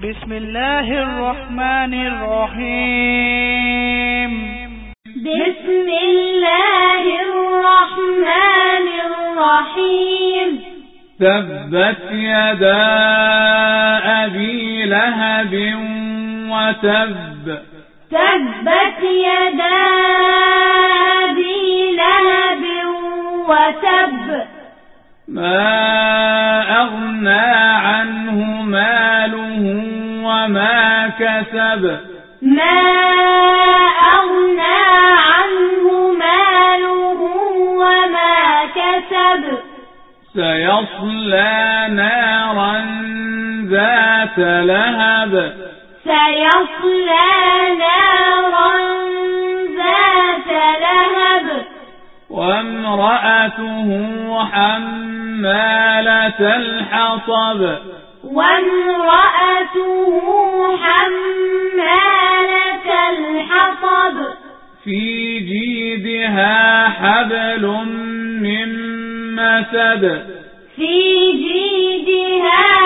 بسم الله الرحمن الرحيم. بسم الله الرحمن الرحيم. تبت يدا أبي لهب وتب. تبت يدا أبي لهب وتب. ما أغنى وما كسب. ما أغنى عنه ماله وما كسب. سيصلى نارا ذات لهب. سيصلى نارا ذات لهب. وامرأته حمالة الحطب. وامرأته حمالة الحطب. في جيدها حبل من مسد. في جيدها